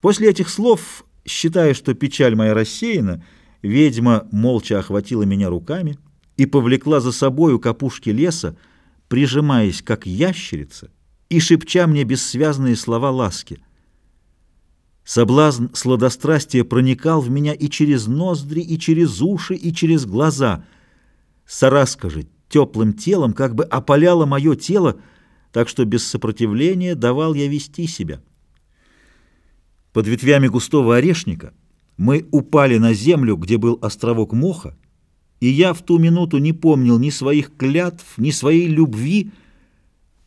После этих слов, считая, что печаль моя рассеяна, ведьма молча охватила меня руками и повлекла за собою к опушке леса, прижимаясь, как ящерица, и шепча мне бессвязные слова ласки. Соблазн сладострастия проникал в меня и через ноздри, и через уши, и через глаза. Сараска же теплым телом как бы опаляла мое тело, так что без сопротивления давал я вести себя. Под ветвями густого орешника мы упали на землю, где был островок моха, и я в ту минуту не помнил ни своих клятв, ни своей любви,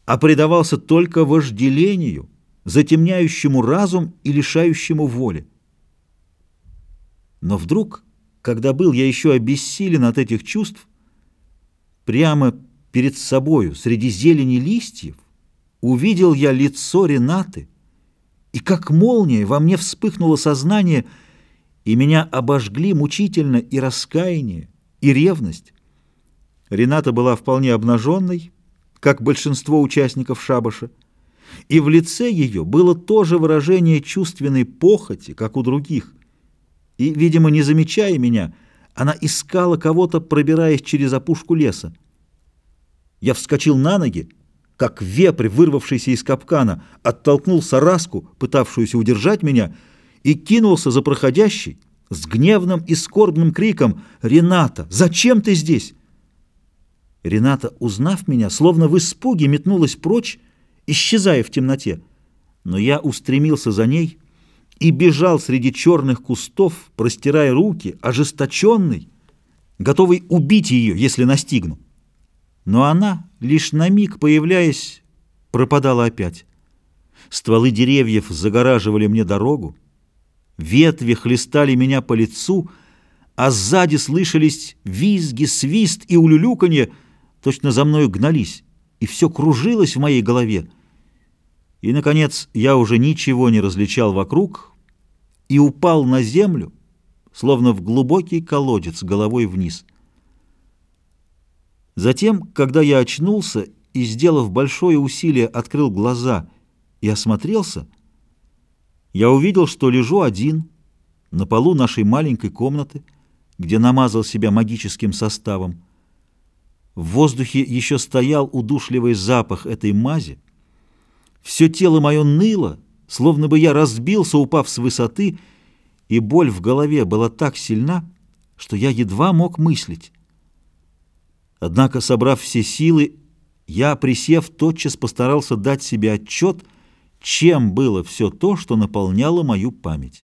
а предавался только вожделению, затемняющему разум и лишающему воли. Но вдруг, когда был я еще обессилен от этих чувств, прямо перед собою, среди зелени листьев, увидел я лицо Ренаты, и как молния во мне вспыхнуло сознание, и меня обожгли мучительно и раскаяние, и ревность. Рената была вполне обнаженной, как большинство участников шабаша, и в лице ее было то же выражение чувственной похоти, как у других. И, видимо, не замечая меня, она искала кого-то, пробираясь через опушку леса. Я вскочил на ноги, как вепрь, вырвавшийся из капкана, оттолкнул Сараску, пытавшуюся удержать меня, и кинулся за проходящей с гневным и скорбным криком «Рената, зачем ты здесь?» Рената, узнав меня, словно в испуге метнулась прочь, исчезая в темноте. Но я устремился за ней и бежал среди черных кустов, простирая руки, ожесточенный, готовый убить ее, если настигну. Но она, лишь на миг появляясь, пропадала опять. Стволы деревьев загораживали мне дорогу, ветви хлестали меня по лицу, а сзади слышались визги, свист и улюлюканье, точно за мною гнались, и все кружилось в моей голове. И, наконец, я уже ничего не различал вокруг и упал на землю, словно в глубокий колодец головой вниз — Затем, когда я очнулся и, сделав большое усилие, открыл глаза и осмотрелся, я увидел, что лежу один на полу нашей маленькой комнаты, где намазал себя магическим составом. В воздухе еще стоял удушливый запах этой мази. Все тело мое ныло, словно бы я разбился, упав с высоты, и боль в голове была так сильна, что я едва мог мыслить. Однако, собрав все силы, я, присев, тотчас постарался дать себе отчет, чем было все то, что наполняло мою память.